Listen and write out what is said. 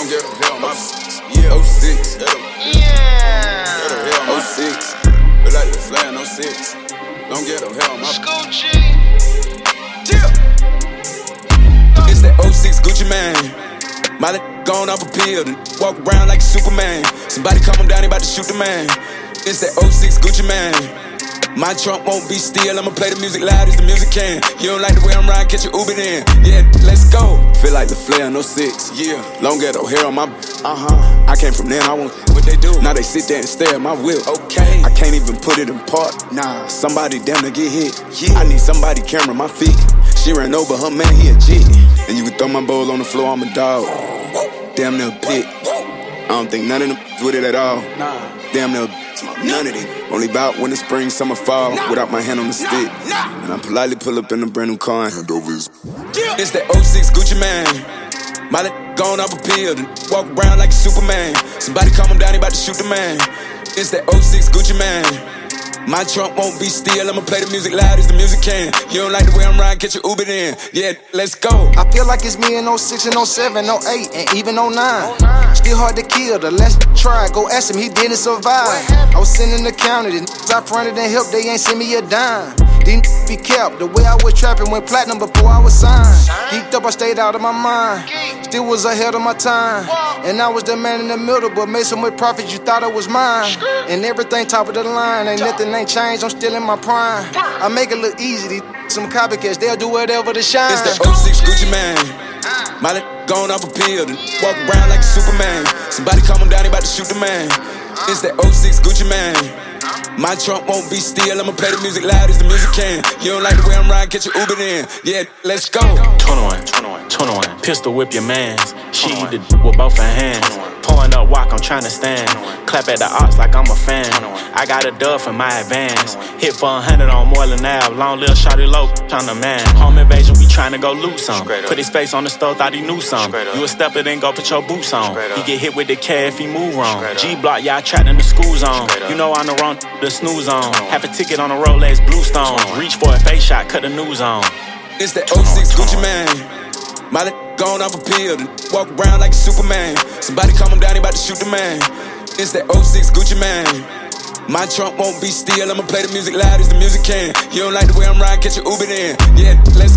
Don't get them hell, my yeah, 06. Yeah. Get them hell, oh my 06. Feel like the flag, no 06. Don't get them hell, my Scoochie. It's that 06 Gucci man. My gone off a pill and walk around like Superman. Somebody calm him down, he about to shoot the man. It's that 06 Gucci man. My trunk won't be still, I'ma play the music loud as the music can. You don't like the way I'm riding, catch your Uber then. Yeah, let's go. Feel like the flare, no six. Yeah, long ghetto hair on my. Uh huh. I came from there, I want what they do. Now they sit there and stare at my whip. Okay. I can't even put it in park. Nah, somebody damn to get hit. Yeah. I need somebody camera my feet. She ran over her man, he a G. And you can throw my bowl on the floor, I'm a dog. Damn near pit. I don't think none of them with it at all. Nah. Damn near none of it. Only about when the spring, summer, fall. Without my hand on the stick. And I politely pull up in a brand new car and hand over his. It's that 06 Gucci man. My gone off a pill and walk around like a Superman. Somebody calm him down, he about to shoot the man. It's that 06 Gucci man. My trunk won't be still, I'ma play the music loud as the music can. You don't like the way I'm riding, catch your Uber then. Yeah, let's go. I feel like it's me in 06 and 07, 08, and even 09. Still hard to kill, the last try. Go ask him, he didn't survive. I was sitting in the county, the niggas I fronted and helped, they ain't send me a dime. Didn't be kept, the way I was trapping went platinum before I was signed. Geeked up, I stayed out of my mind. Still was ahead of my time. And I was the man in the middle, but made so much profit you thought it was mine. And everything top of the line, ain't nothing ain't changed, I'm still in my prime. I make it look easy, these some copycats, they'll do whatever to shine. It's that 06 Gucci man. My gone off a pill walk around like a Superman. Somebody calm him down, he about to shoot the man. It's that 06 Gucci man. My trunk won't be still, I'ma play the music loud as the music can. You don't like the way I'm riding, catch your Uber then. Yeah, let's go. 21, 21, 21. Pistol whip your mans. She eat the with both her hands. Up walk, I'm trying to stand. Clap at the ox like I'm a fan. I got a dub for my advance. Hit for a hundred on Moreland Ave. Long little shotty low, on the man. Home invasion, we trying to go loot some. Put his face on the stove, thought he knew some. You a stepper, then go put your boots on. He get hit with the cat if he move wrong. G block, y'all trapped in the school zone. You know I'm the wrong, the snooze on. Have a ticket on a Rolex Bluestone. Reach for a face shot, cut the news on. It's that 06 Gucci man. My gone off a pill walk around like a Superman. Somebody calm him down, he about to shoot the man. It's that 06 Gucci man. My trunk won't be still, I'ma play the music loud as the music can. You don't like the way I'm riding, catch your Uber then. Yeah, let's.